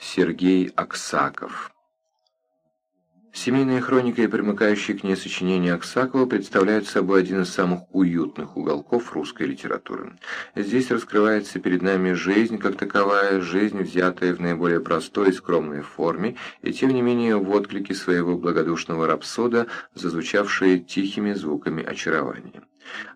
Сергей Аксаков. Семейная хроника и примыкающие к ней сочинения Аксакова представляют собой один из самых уютных уголков русской литературы. Здесь раскрывается перед нами жизнь как таковая, жизнь, взятая в наиболее простой и скромной форме, и тем не менее в отклике своего благодушного рапсода, зазвучавшие тихими звуками очарования.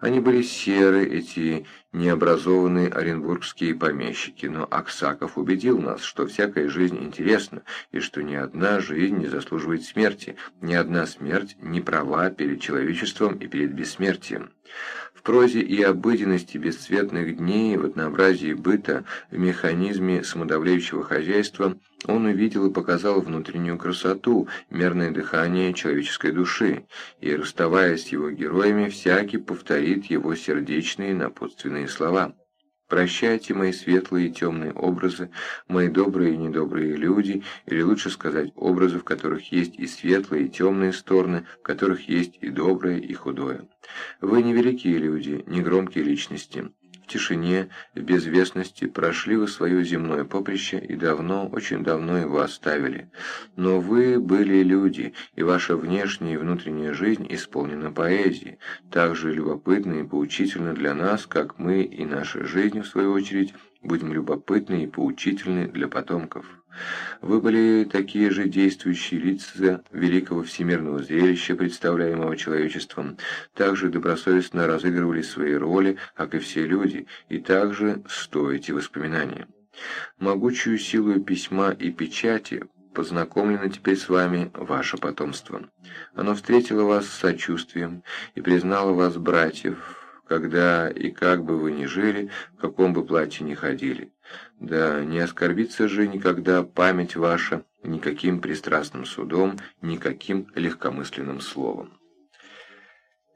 Они были серы, эти необразованные оренбургские помещики, но Аксаков убедил нас, что всякая жизнь интересна, и что ни одна жизнь не заслуживает смерти, ни одна смерть не права перед человечеством и перед бессмертием. В прозе и обыденности бесцветных дней, в однообразии быта, в механизме самодавляющего хозяйства он увидел и показал внутреннюю красоту, мерное дыхание человеческой души, и, расставаясь с его героями, всякий повторит его сердечные напутственные слова. Прощайте мои светлые и темные образы, мои добрые и недобрые люди, или лучше сказать, образы, в которых есть и светлые, и темные стороны, в которых есть и доброе, и худое. Вы не великие люди, не громкие личности. Тишине, в безвестности прошли вы свое земное поприще и давно, очень давно его оставили. Но вы были люди, и ваша внешняя и внутренняя жизнь исполнена поэзией, так же любопытна и поучительна для нас, как мы и наша жизнь, в свою очередь, будем любопытны и поучительны для потомков. Вы были такие же действующие лица великого всемирного зрелища, представляемого человечеством, также добросовестно разыгрывали свои роли, как и все люди, и также стоите воспоминания. Могучую силу письма и печати познакомлено теперь с вами ваше потомство. Оно встретило вас с сочувствием и признало вас братьев, когда и как бы вы ни жили, в каком бы платье ни ходили. Да не оскорбится же никогда память ваша никаким пристрастным судом, никаким легкомысленным словом.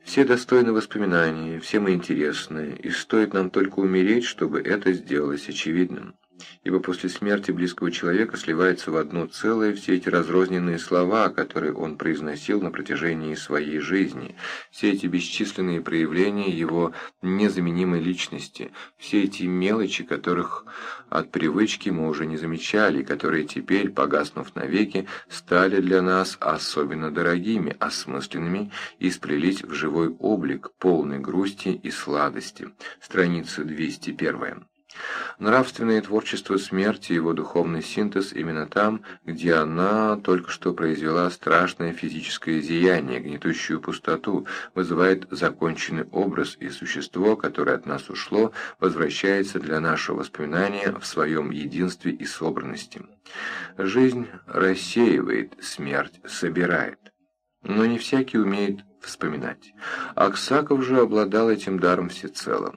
Все достойны воспоминания, все мы интересны, и стоит нам только умереть, чтобы это сделалось очевидным ибо после смерти близкого человека сливаются в одно целое все эти разрозненные слова, которые он произносил на протяжении своей жизни, все эти бесчисленные проявления его незаменимой личности, все эти мелочи, которых от привычки мы уже не замечали, которые теперь, погаснув навеки, стали для нас особенно дорогими, осмысленными и сплелись в живой облик, полный грусти и сладости. Страница 201. Нравственное творчество смерти, его духовный синтез именно там, где она только что произвела страшное физическое зияние, гнетущую пустоту, вызывает законченный образ, и существо, которое от нас ушло, возвращается для нашего воспоминания в своем единстве и собранности. Жизнь рассеивает, смерть собирает. Но не всякий умеет вспоминать. Аксаков же обладал этим даром всецело.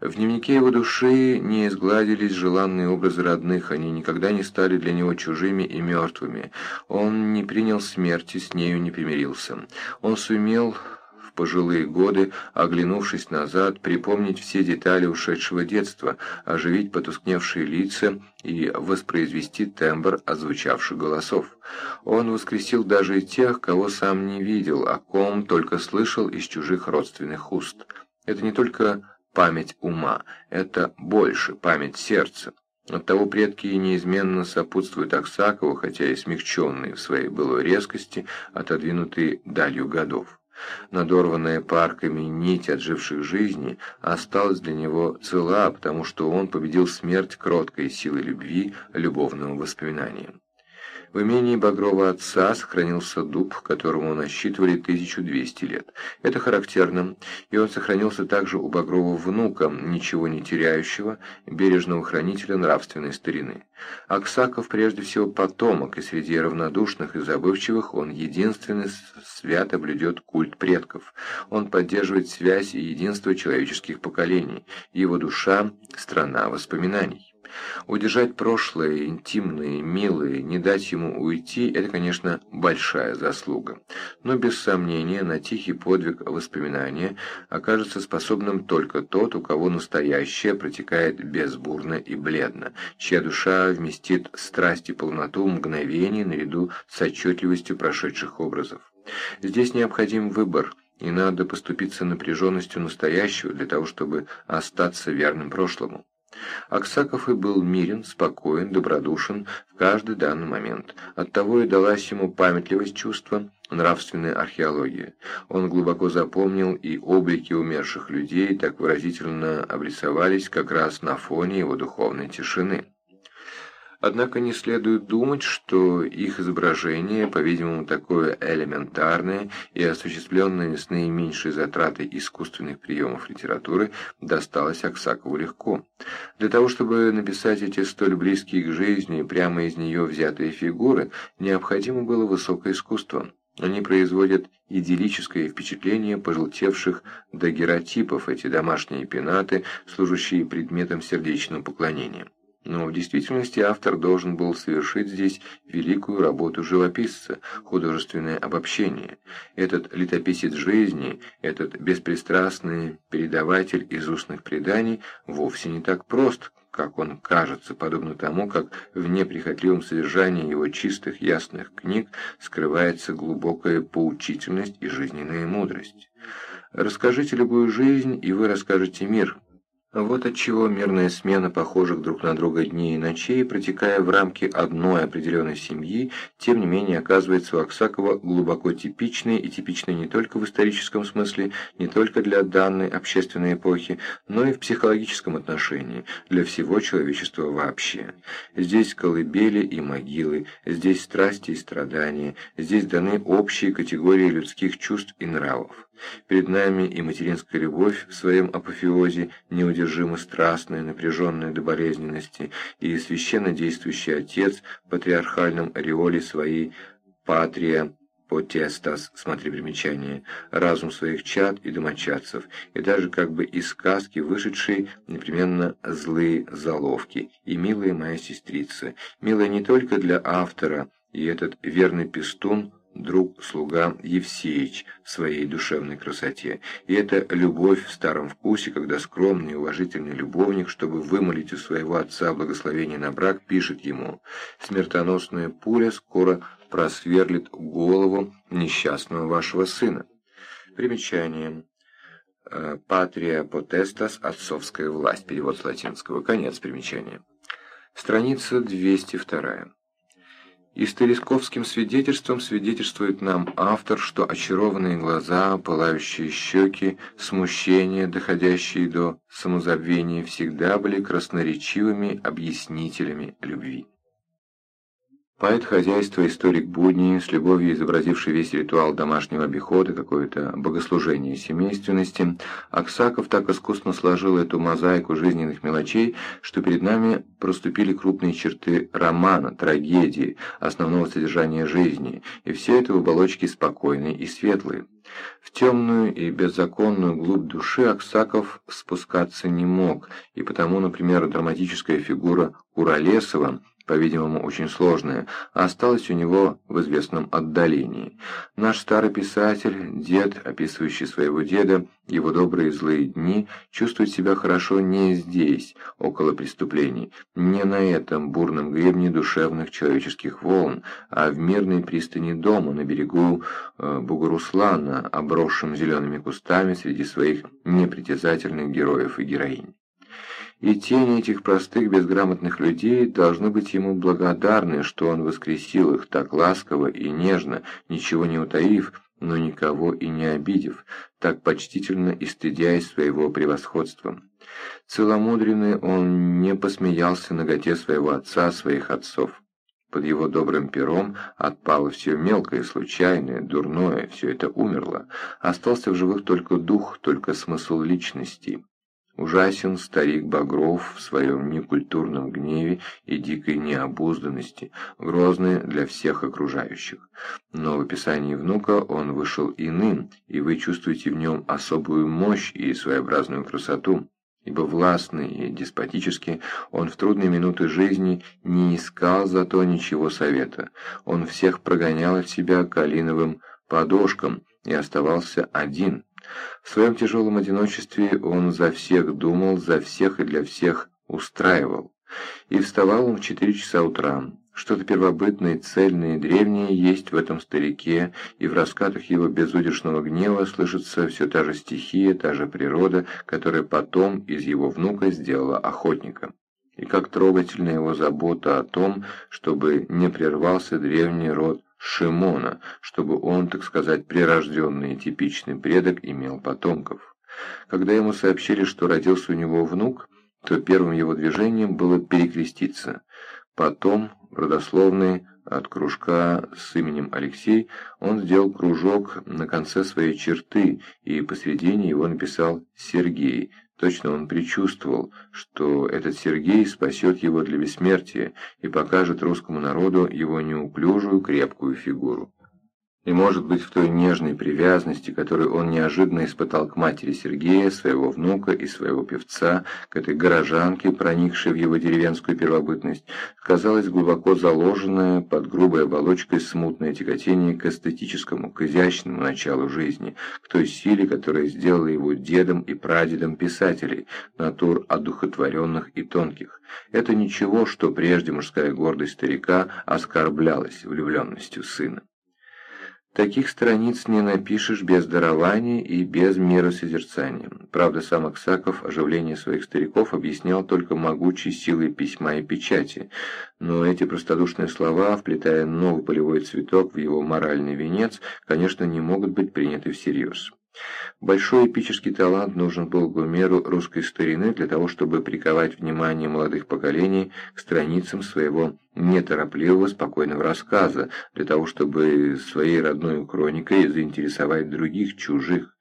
В дневнике его души не изгладились желанные образы родных, они никогда не стали для него чужими и мертвыми. Он не принял смерти, с нею не примирился. Он сумел пожилые годы, оглянувшись назад, припомнить все детали ушедшего детства, оживить потускневшие лица и воспроизвести тембр озвучавших голосов. Он воскресил даже и тех, кого сам не видел, о ком только слышал из чужих родственных уст. Это не только память ума, это больше память сердца. Оттого предки неизменно сопутствуют Аксакову, хотя и смягченные в своей былой резкости, отодвинутые далью годов. Надорванная парками нить отживших жизни осталась для него цела, потому что он победил смерть кроткой силой любви, любовным воспоминанием. В имении Багрова отца сохранился дуб, которому насчитывали 1200 лет. Это характерно, и он сохранился также у Багрова внука, ничего не теряющего, бережного хранителя нравственной старины. Аксаков прежде всего потомок, и среди равнодушных и забывчивых он единственный свято блюдет культ предков. Он поддерживает связь и единство человеческих поколений, его душа – страна воспоминаний. Удержать прошлое, интимное, милое, не дать ему уйти – это, конечно, большая заслуга. Но, без сомнения, на тихий подвиг воспоминания окажется способным только тот, у кого настоящее протекает безбурно и бледно, чья душа вместит страсть и полноту мгновений наряду с отчетливостью прошедших образов. Здесь необходим выбор – и надо поступиться напряженностью настоящего для того, чтобы остаться верным прошлому. Аксаков и был мирен, спокоен, добродушен в каждый данный момент. Оттого и далась ему памятливость чувства, нравственная археология. Он глубоко запомнил и облики умерших людей так выразительно обрисовались как раз на фоне его духовной тишины. Однако не следует думать, что их изображение, по-видимому, такое элементарное и осуществленное с наименьшей затратой искусственных приемов литературы, досталось Аксакову легко. Для того, чтобы написать эти столь близкие к жизни, прямо из нее взятые фигуры, необходимо было высокое искусство. Они производят идиллическое впечатление пожелтевших дагеротипов, эти домашние пенаты, служащие предметом сердечного поклонения. Но в действительности автор должен был совершить здесь великую работу живописца, художественное обобщение. Этот летописец жизни, этот беспристрастный передаватель из устных преданий вовсе не так прост, как он кажется, подобно тому, как в неприхотливом содержании его чистых ясных книг скрывается глубокая поучительность и жизненная мудрость. Расскажите любую жизнь, и вы расскажете мир – вот отчего мирная смена похожих друг на друга дней и ночей, протекая в рамки одной определенной семьи, тем не менее оказывается у Аксакова глубоко типичной и типичной не только в историческом смысле, не только для данной общественной эпохи, но и в психологическом отношении, для всего человечества вообще. Здесь колыбели и могилы, здесь страсти и страдания, здесь даны общие категории людских чувств и нравов. Перед нами и материнская любовь в своем апофеозе, неудержимо страстная, напряженная до болезненности, и священно действующий отец в патриархальном ореоле своей «патрия», потестас, смотри примечание, разум своих чад и домочадцев, и даже как бы из сказки вышедшие непременно злые заловки, и милая моя сестрица, милая не только для автора, и этот верный пестун друг-слуга Евсеич в своей душевной красоте. И это любовь в старом вкусе, когда скромный и уважительный любовник, чтобы вымолить у своего отца благословение на брак, пишет ему «Смертоносная пуля скоро просверлит голову несчастного вашего сына». Примечание. Э, «Патрия потестас» – «Отцовская власть», перевод с латинского, конец примечания. Страница 202. Историсковским свидетельством свидетельствует нам автор, что очарованные глаза, пылающие щеки, смущение, доходящие до самозабвения, всегда были красноречивыми объяснителями любви. Поэт хозяйства, историк будни, с любовью изобразивший весь ритуал домашнего обихода, какое-то богослужение семейственности, Аксаков так искусно сложил эту мозаику жизненных мелочей, что перед нами проступили крупные черты романа, трагедии, основного содержания жизни, и все это в оболочке спокойной и светлой. В темную и беззаконную глубь души Аксаков спускаться не мог, и потому, например, драматическая фигура Уралесова по-видимому, очень сложное, осталось у него в известном отдалении. Наш старый писатель, дед, описывающий своего деда, его добрые и злые дни, чувствует себя хорошо не здесь, около преступлений, не на этом бурном гребне душевных человеческих волн, а в мирной пристани дома на берегу э, Бугуруслана, обросшем зелеными кустами среди своих непритязательных героев и героинь и тени этих простых безграмотных людей должны быть ему благодарны, что он воскресил их так ласково и нежно, ничего не утаив, но никого и не обидев, так почтительно и стыдясь своего превосходства. Целомудренный он не посмеялся наготе своего отца, своих отцов. Под его добрым пером отпало все мелкое, случайное, дурное, все это умерло. Остался в живых только дух, только смысл личности. Ужасен старик Багров в своем некультурном гневе и дикой необузданности, грозный для всех окружающих. Но в описании внука он вышел иным, и вы чувствуете в нем особую мощь и своеобразную красоту. Ибо властный и деспотический он в трудные минуты жизни не искал зато ничего совета. Он всех прогонял от себя калиновым подошком и оставался один – в своем тяжелом одиночестве он за всех думал, за всех и для всех устраивал. И вставал он в четыре часа утра, Что-то первобытное, цельное и древнее есть в этом старике, и в раскатах его безудержного гнева слышится все та же стихия, та же природа, которая потом из его внука сделала охотника. И как трогательна его забота о том, чтобы не прервался древний род Шимона, чтобы он, так сказать, прирожденный и типичный предок имел потомков. Когда ему сообщили, что родился у него внук, то первым его движением было перекреститься. Потом, родословный от кружка с именем Алексей, он сделал кружок на конце своей черты и посредине его написал «Сергей». Точно он предчувствовал, что этот Сергей спасет его для бессмертия и покажет русскому народу его неуклюжую крепкую фигуру. И, может быть, в той нежной привязанности, которую он неожиданно испытал к матери Сергея, своего внука и своего певца, к этой горожанке, проникшей в его деревенскую первобытность, сказалось глубоко заложенное под грубой оболочкой смутное тяготение к эстетическому, к изящному началу жизни, к той силе, которая сделала его дедом и прадедом писателей, натур одухотворенных и тонких. Это ничего, что прежде мужская гордость старика оскорблялась влюбленностью сына. Таких страниц не напишешь без дарования и без миросозерцания. Правда, сам Аксаков оживление своих стариков объяснял только могучей силой письма и печати, но эти простодушные слова, вплетая новый полевой цветок в его моральный венец, конечно, не могут быть приняты всерьез. Большой эпический талант нужен был Гумеру русской старины для того, чтобы приковать внимание молодых поколений к страницам своего неторопливого, спокойного рассказа, для того, чтобы своей родной хроникой заинтересовать других, чужих.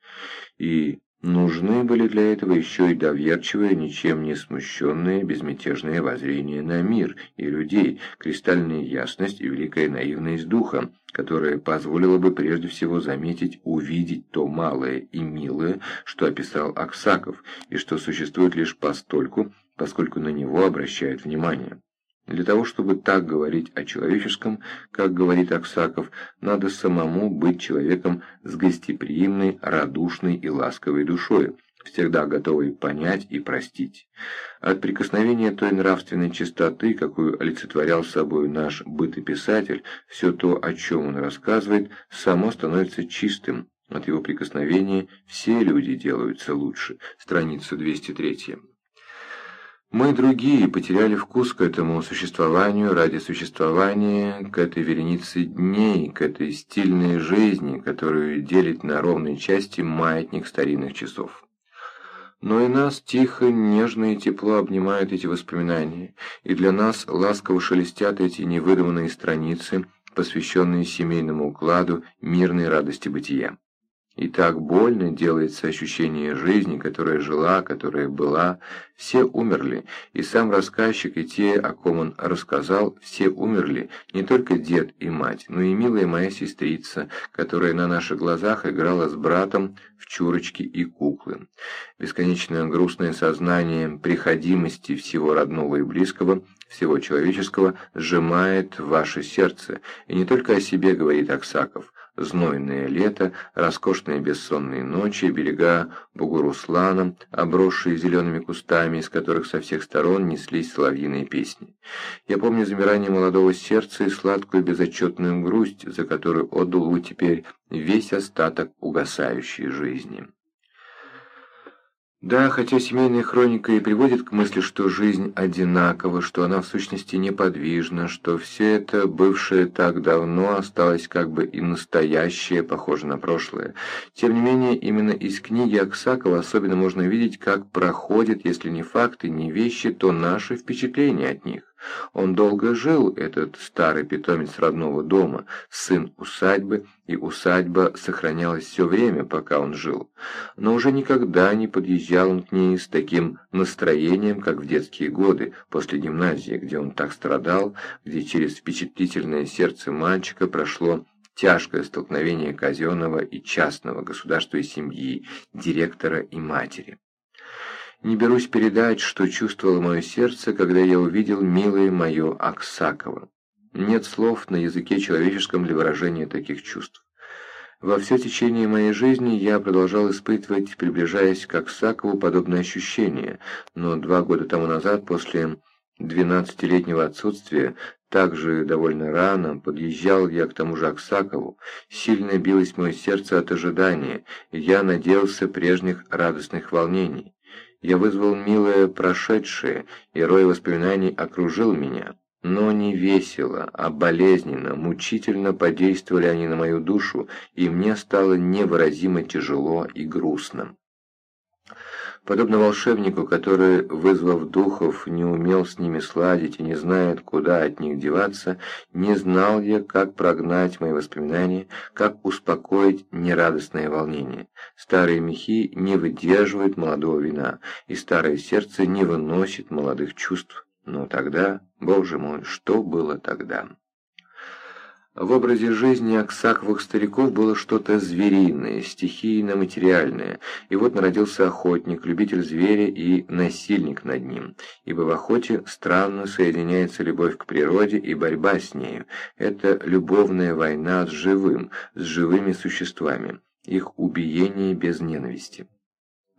И Нужны были для этого еще и доверчивые, ничем не смущенные, безмятежные воззрения на мир и людей, кристальная ясность и великая наивность духа, которая позволила бы прежде всего заметить, увидеть то малое и милое, что описал Аксаков, и что существует лишь постольку, поскольку на него обращают внимание. Для того, чтобы так говорить о человеческом, как говорит Аксаков, надо самому быть человеком с гостеприимной, радушной и ласковой душой, всегда готовый понять и простить. От прикосновения той нравственной чистоты, какую олицетворял собой наш бытописатель, все то, о чем он рассказывает, само становится чистым. От его прикосновения все люди делаются лучше. Страница 203. Мы другие потеряли вкус к этому существованию ради существования, к этой веренице дней, к этой стильной жизни, которую делит на ровной части маятник старинных часов. Но и нас тихо, нежно и тепло обнимают эти воспоминания, и для нас ласково шелестят эти невыдуманные страницы, посвященные семейному укладу мирной радости бытия. И так больно делается ощущение жизни, которая жила, которая была. Все умерли, и сам рассказчик, и те, о ком он рассказал, все умерли, не только дед и мать, но и милая моя сестрица, которая на наших глазах играла с братом в чурочки и куклы. Бесконечное грустное сознание приходимости всего родного и близкого, всего человеческого, сжимает ваше сердце, и не только о себе говорит Аксаков, знойное лето, роскошные бессонные ночи, берега Бугуруслана, обросшие зелеными кустами, из которых со всех сторон неслись соловьиные песни. Я помню замирание молодого сердца и сладкую безотчетную грусть, за которую отдал бы теперь весь остаток угасающей жизни. Да, хотя семейная хроника и приводит к мысли, что жизнь одинакова, что она в сущности неподвижна, что все это, бывшее так давно, осталось как бы и настоящее, похоже на прошлое. Тем не менее, именно из книги Аксакова особенно можно видеть, как проходят, если не факты, не вещи, то наши впечатления от них. Он долго жил, этот старый питомец родного дома, сын усадьбы, и усадьба сохранялась все время, пока он жил. Но уже никогда не подъезжал он к ней с таким настроением, как в детские годы, после гимназии, где он так страдал, где через впечатлительное сердце мальчика прошло тяжкое столкновение казенного и частного государства и семьи, директора и матери. Не берусь передать, что чувствовало мое сердце, когда я увидел милое мое Аксакова. Нет слов на языке человеческом для выражения таких чувств. Во все течение моей жизни я продолжал испытывать, приближаясь к Аксакову, подобные ощущения, но два года тому назад, после двенадцатилетнего отсутствия, Также довольно рано подъезжал я к тому же Аксакову. Сильно билось мое сердце от ожидания, я надеялся прежних радостных волнений. Я вызвал милое прошедшее, и рой воспоминаний окружил меня. Но не весело, а болезненно, мучительно подействовали они на мою душу, и мне стало невыразимо тяжело и грустно. Подобно волшебнику, который, вызвав духов, не умел с ними сладить и не знает, куда от них деваться, не знал я, как прогнать мои воспоминания, как успокоить нерадостное волнение. Старые мехи не выдерживают молодого вина, и старое сердце не выносит молодых чувств. Но тогда, боже мой, что было тогда? В образе жизни аксаковых стариков было что-то звериное, стихийно-материальное, и вот народился охотник, любитель зверя и насильник над ним, ибо в охоте странно соединяется любовь к природе и борьба с нею. Это любовная война с живым, с живыми существами, их убиение без ненависти.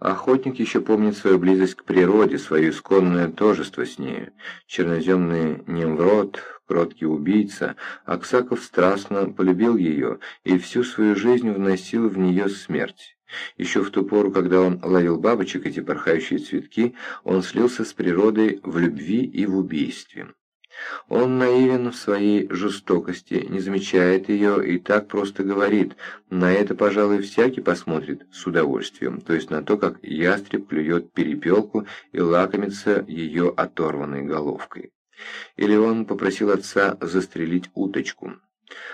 Охотник еще помнит свою близость к природе, свое исконное тожество с нею. Черноземный Немврод, кроткий убийца, Аксаков страстно полюбил ее и всю свою жизнь вносил в нее смерть. Еще в ту пору, когда он ловил бабочек, эти порхающие цветки, он слился с природой в любви и в убийстве. Он наивен в своей жестокости, не замечает ее и так просто говорит. На это, пожалуй, всякий посмотрит с удовольствием, то есть на то, как ястреб клюет перепелку и лакомится ее оторванной головкой. Или он попросил отца застрелить уточку.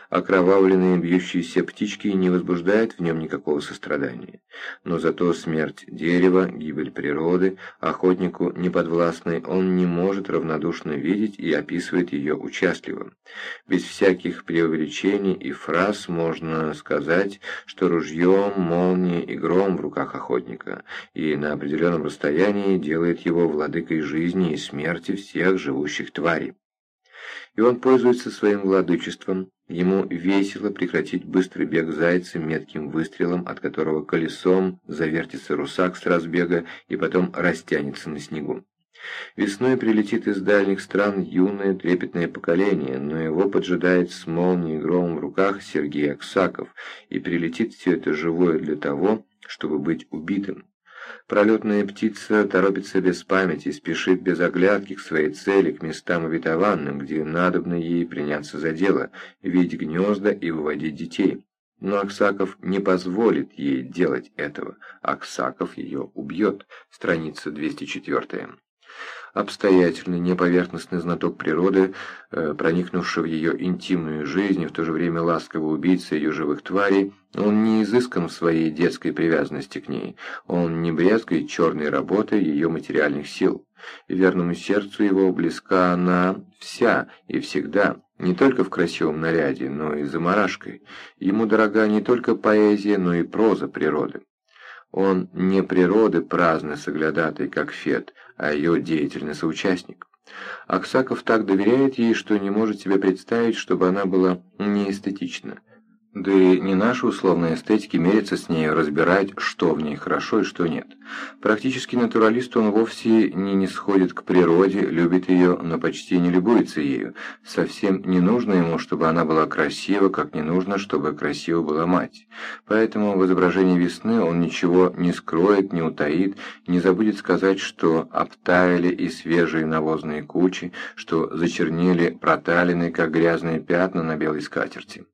Окровавленные бьющиеся птички не возбуждают в нем никакого сострадания. Но зато смерть дерева, гибель природы, охотнику неподвластной, он не может равнодушно видеть и описывает ее участливо. Без всяких преувеличений и фраз можно сказать, что ружьем, молния и гром в руках охотника, и на определенном расстоянии делает его владыкой жизни и смерти всех живущих тварей и он пользуется своим владычеством. Ему весело прекратить быстрый бег зайца метким выстрелом, от которого колесом завертится русак с разбега и потом растянется на снегу. Весной прилетит из дальних стран юное трепетное поколение, но его поджидает с молнией и громом в руках Сергей Аксаков, и прилетит все это живое для того, чтобы быть убитым. Пролетная птица торопится без памяти, спешит без оглядки к своей цели, к местам обетованным, где надобно ей приняться за дело, видеть гнезда и выводить детей. Но Аксаков не позволит ей делать этого. Аксаков ее убьет. Страница 204 обстоятельный, неповерхностный знаток природы, э, проникнувший в ее интимную жизнь и в то же время ласково убийца ее живых тварей, он не изыскан в своей детской привязанности к ней, он не брезгает черной работой ее материальных сил. Верному сердцу его близка она вся и всегда, не только в красивом наряде, но и заморашкой. Ему дорога не только поэзия, но и проза природы. Он не природы праздный соглядатый, как Фет, а ее деятельный соучастник. Аксаков так доверяет ей, что не может себе представить, чтобы она была неэстетична. Да и не наши условные эстетики мерятся с ней, разбирать, что в ней хорошо и что нет. Практически натуралист он вовсе не нисходит к природе, любит ее, но почти не любуется ею. Совсем не нужно ему, чтобы она была красива, как не нужно, чтобы красива была мать. Поэтому в изображении весны он ничего не скроет, не утаит, не забудет сказать, что обтаяли и свежие навозные кучи, что зачернели проталины, как грязные пятна на белой скатерти.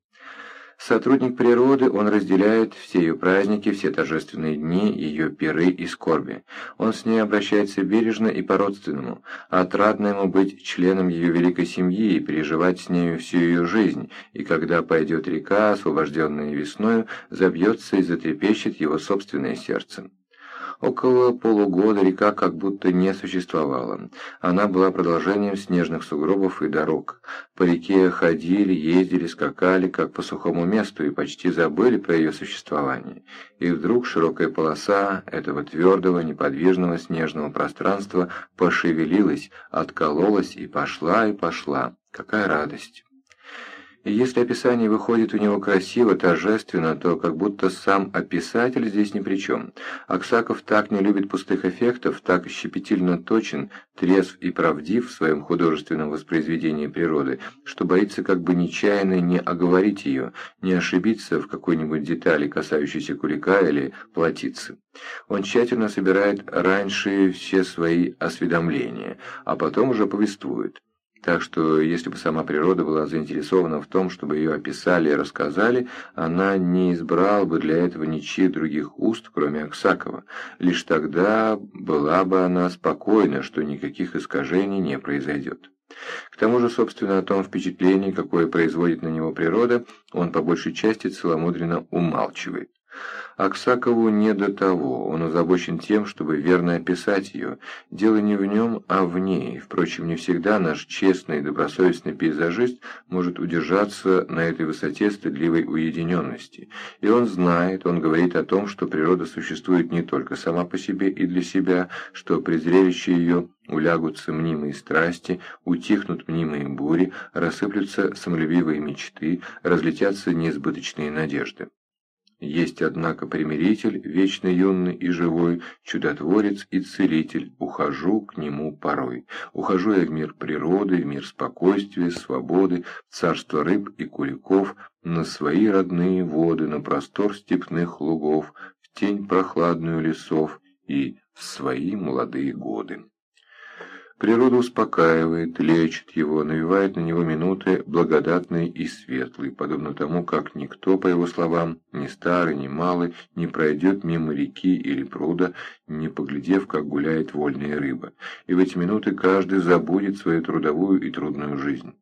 Сотрудник природы, он разделяет все ее праздники, все торжественные дни, ее пиры и скорби. Он с ней обращается бережно и по-родственному. Отрадно ему быть членом ее великой семьи и переживать с нею всю ее жизнь, и когда пойдет река, освобожденная весною, забьется и затрепещет его собственное сердце. Около полугода река как будто не существовала. Она была продолжением снежных сугробов и дорог. По реке ходили, ездили, скакали, как по сухому месту, и почти забыли про ее существование. И вдруг широкая полоса этого твердого, неподвижного снежного пространства пошевелилась, откололась и пошла, и пошла. Какая радость! И если описание выходит у него красиво, торжественно, то как будто сам описатель здесь ни при чем. Аксаков так не любит пустых эффектов, так щепетильно точен, трезв и правдив в своем художественном воспроизведении природы, что боится как бы нечаянно не оговорить ее, не ошибиться в какой-нибудь детали, касающейся кулика или платицы. Он тщательно собирает раньше все свои осведомления, а потом уже повествует. Так что, если бы сама природа была заинтересована в том, чтобы ее описали и рассказали, она не избрала бы для этого ничьих других уст, кроме Аксакова. Лишь тогда была бы она спокойна, что никаких искажений не произойдет. К тому же, собственно, о том впечатлении, какое производит на него природа, он по большей части целомудренно умалчивает. Аксакову не до того, он озабочен тем, чтобы верно описать ее. Дело не в нем, а в ней. Впрочем, не всегда наш честный и добросовестный пейзажист может удержаться на этой высоте стыдливой уединенности. И он знает, он говорит о том, что природа существует не только сама по себе и для себя, что при зрелище ее улягутся мнимые страсти, утихнут мнимые бури, рассыплются самолюбивые мечты, разлетятся неизбыточные надежды. Есть, однако, примиритель, вечно юный и живой, чудотворец и целитель, ухожу к нему порой. Ухожу я в мир природы, в мир спокойствия, свободы, в царство рыб и куликов, на свои родные воды, на простор степных лугов, в тень прохладную лесов и в свои молодые годы. Природа успокаивает, лечит его, навевает на него минуты благодатные и светлые, подобно тому, как никто, по его словам, ни старый, ни малый, не пройдет мимо реки или пруда, не поглядев, как гуляет вольная рыба. И в эти минуты каждый забудет свою трудовую и трудную жизнь.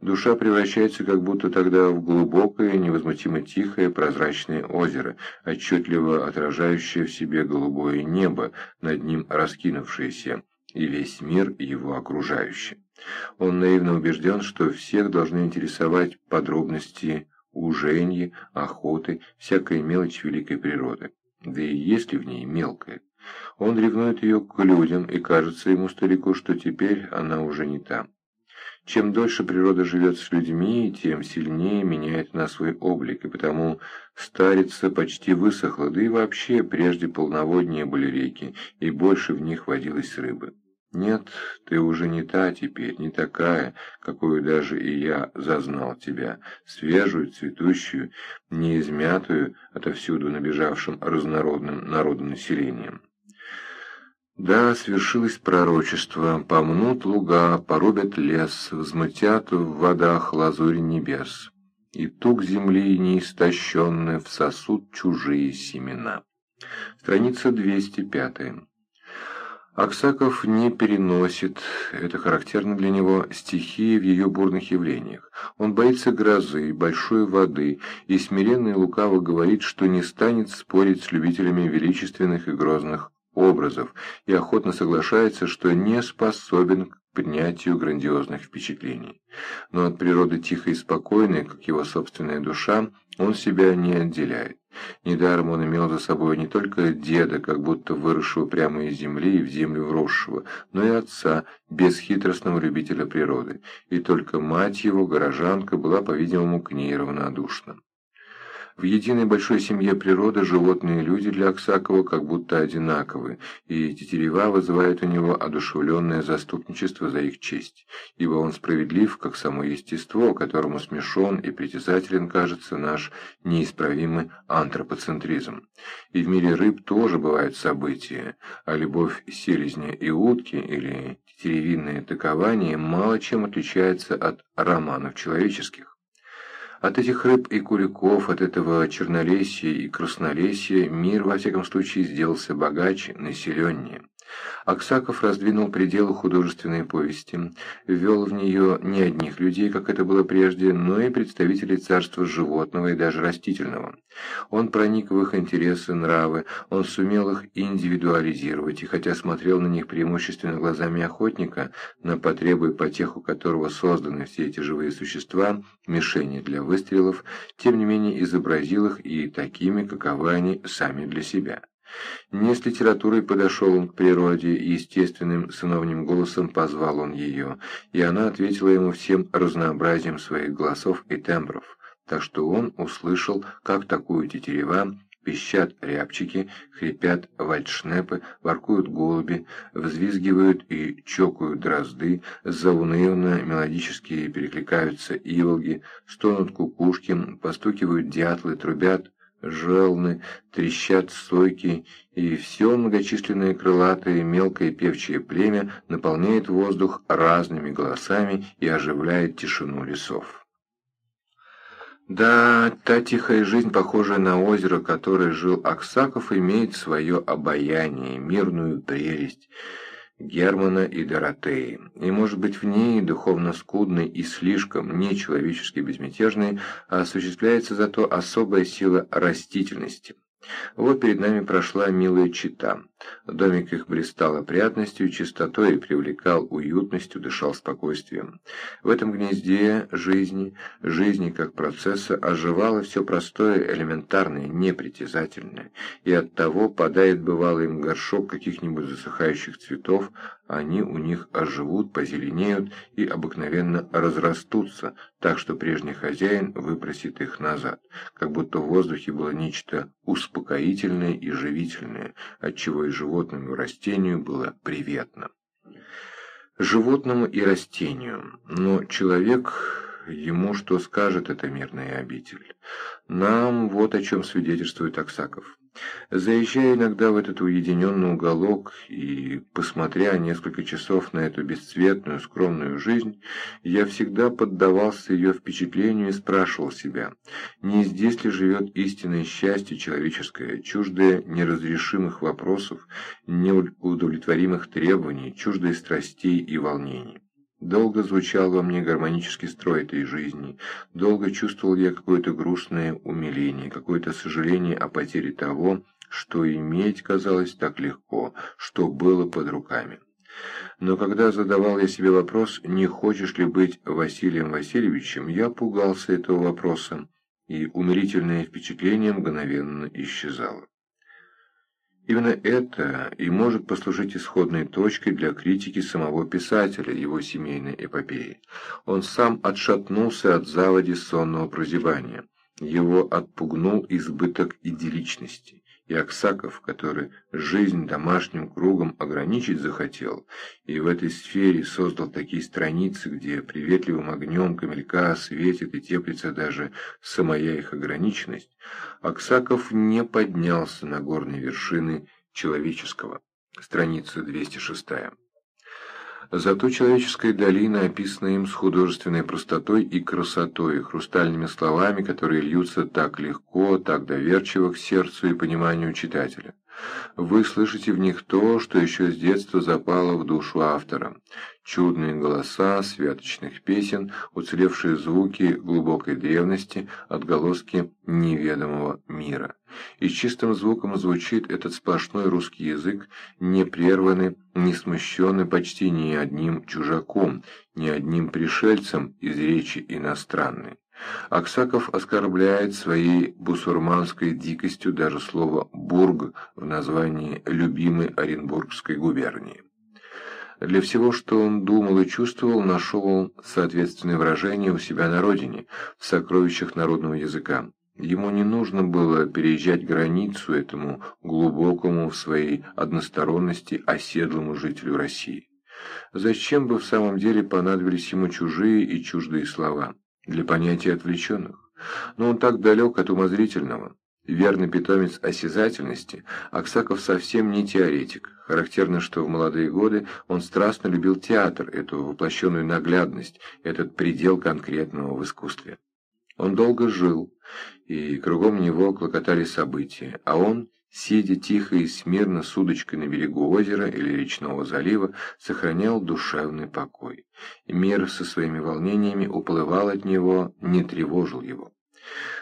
Душа превращается как будто тогда в глубокое, невозмутимо тихое, прозрачное озеро, отчетливо отражающее в себе голубое небо, над ним раскинувшееся, и весь мир его окружающий. Он наивно убежден, что всех должны интересовать подробности уженья, охоты, всякая мелочь великой природы. Да и есть ли в ней мелкая? Он ревнует ее к людям, и кажется ему, старику, что теперь она уже не там. Чем дольше природа живет с людьми, тем сильнее меняет она свой облик, и потому старица почти высохла, да и вообще прежде полноводнее были реки, и больше в них водилось рыбы. Нет, ты уже не та теперь, не такая, какую даже и я зазнал тебя, свежую, цветущую, неизмятую отовсюду набежавшим разнородным народонаселением. Да, свершилось пророчество, помнут луга, порубят лес, взмытят в водах лазурь небес, и тук земли неистощенный всосут чужие семена. Страница 205. Аксаков не переносит, это характерно для него, стихии в ее бурных явлениях. Он боится грозы, большой воды, и смиренно и лукаво говорит, что не станет спорить с любителями величественных и грозных образов и охотно соглашается, что не способен к принятию грандиозных впечатлений. Но от природы тихой и спокойной, как его собственная душа, он себя не отделяет. Недаром он имел за собой не только деда, как будто выросшего прямо из земли и в землю вросшего, но и отца, бесхитростного любителя природы, и только мать его, горожанка, была, по-видимому, к ней равнодушна. В единой большой семье природы животные и люди для Аксакова как будто одинаковы, и тетерева вызывает у него одушевленное заступничество за их честь, ибо он справедлив, как само естество, которому смешон и притязателен кажется наш неисправимый антропоцентризм. И в мире рыб тоже бывают события, а любовь селезня и утки или тетеревинное такование мало чем отличается от романов человеческих. От этих рыб и куликов, от этого чернолесья и краснолесья мир, во всяком случае, сделался богаче, населеннее. Аксаков раздвинул пределы художественной повести, ввел в нее не одних людей, как это было прежде, но и представителей царства животного и даже растительного. Он проник в их интересы, нравы, он сумел их индивидуализировать, и хотя смотрел на них преимущественно глазами охотника, на потребу и потеху которого созданы все эти живые существа, мишени для выстрелов, тем не менее изобразил их и такими, каковы они сами для себя. Не с литературой подошел он к природе, естественным сыновним голосом позвал он ее, и она ответила ему всем разнообразием своих голосов и тембров, так что он услышал, как такую тетерева пищат рябчики, хрипят вальдшнепы, воркуют голуби, взвизгивают и чокают дрозды, заунывно мелодически перекликаются иволги, стонут кукушки, постукивают дятлы, трубят желны, трещат сойки, и все многочисленное крылатое мелкое певчее племя наполняет воздух разными голосами и оживляет тишину лесов. Да, та тихая жизнь, похожая на озеро, которое жил Аксаков, имеет свое обаяние, мирную прелесть Германа и Доротеи, и, может быть, в ней, духовно скудной и слишком нечеловечески безмятежной, осуществляется зато особая сила растительности – вот перед нами прошла милая чита. Домик их блистал опрятностью, чистотой и привлекал уютностью, дышал спокойствием. В этом гнезде жизни, жизни как процесса, оживало все простое, элементарное, непритязательное, и оттого падает бывало им горшок каких-нибудь засыхающих цветов, они у них оживут, позеленеют и обыкновенно разрастутся, так что прежний хозяин выпросит их назад, как будто в воздухе было нечто успокоительное и живительное, отчего и животному и растению было приветно. Животному и растению, но человек... Ему что скажет эта мирная обитель? Нам вот о чем свидетельствует Аксаков. Заезжая иногда в этот уединенный уголок и, посмотря несколько часов на эту бесцветную, скромную жизнь, я всегда поддавался ее впечатлению и спрашивал себя, не здесь ли живет истинное счастье человеческое, чуждое неразрешимых вопросов, неудовлетворимых требований, чуждое страстей и волнений. Долго звучал во мне гармонический строй этой жизни, долго чувствовал я какое-то грустное умиление, какое-то сожаление о потере того, что иметь казалось так легко, что было под руками. Но когда задавал я себе вопрос, не хочешь ли быть Василием Васильевичем, я пугался этого вопроса, и умилительное впечатление мгновенно исчезало. Именно это и может послужить исходной точкой для критики самого писателя, его семейной эпопеи. Он сам отшатнулся от заводи сонного прозябания. Его отпугнул избыток идилличности и Аксаков, который жизнь домашним кругом ограничить захотел, и в этой сфере создал такие страницы, где приветливым огнем камелька светит и теплится даже самая их ограниченность, Аксаков не поднялся на горные вершины человеческого. Страница 206. Зато человеческая долина описана им с художественной простотой и красотой, хрустальными словами, которые льются так легко, так доверчиво к сердцу и пониманию читателя. Вы слышите в них то, что еще с детства запало в душу автора. Чудные голоса святочных песен, уцелевшие звуки глубокой древности, отголоски неведомого мира. И чистым звуком звучит этот сплошной русский язык, не прерванный, не смущенный почти ни одним чужаком, ни одним пришельцем из речи иностранной. Аксаков оскорбляет своей бусурманской дикостью даже слово «бург» в названии любимой Оренбургской губернии. Для всего, что он думал и чувствовал, нашел соответственное выражение у себя на родине, в сокровищах народного языка. Ему не нужно было переезжать границу этому глубокому в своей односторонности оседлому жителю России. Зачем бы в самом деле понадобились ему чужие и чуждые слова? Для понятия отвлеченных. Но он так далек от умозрительного. Верный питомец осязательности, Аксаков совсем не теоретик. Характерно, что в молодые годы он страстно любил театр, эту воплощенную наглядность, этот предел конкретного в искусстве. Он долго жил, и кругом него клокотали события, а он, сидя тихо и смирно с удочкой на берегу озера или речного залива, сохранял душевный покой. Мир со своими волнениями уплывал от него, не тревожил его.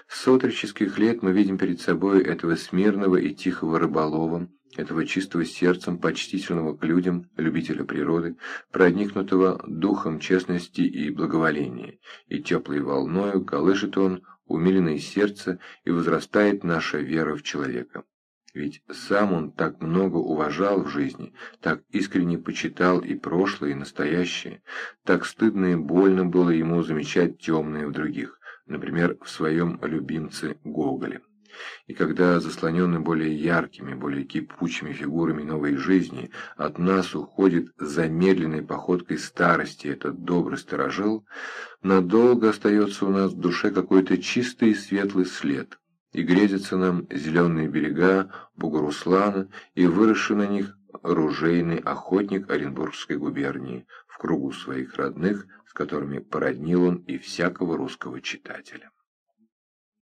С отроческих лет мы видим перед собой этого смирного и тихого рыболова, этого чистого сердцем, почтительного к людям, любителя природы, проникнутого духом честности и благоволения, и теплой волною колышет он умиленное сердце и возрастает наша вера в человека. Ведь сам он так много уважал в жизни, так искренне почитал и прошлое, и настоящее, так стыдно и больно было ему замечать темное в других, например, в своем любимце Гоголе. И когда, заслоненный более яркими, более кипучими фигурами новой жизни, от нас уходит замедленной походкой старости этот добрый сторожил, надолго остается у нас в душе какой-то чистый и светлый след, и грезятся нам зеленые берега Бугуруслана и выросший на них ружейный охотник Оренбургской губернии в кругу своих родных, с которыми породнил он и всякого русского читателя.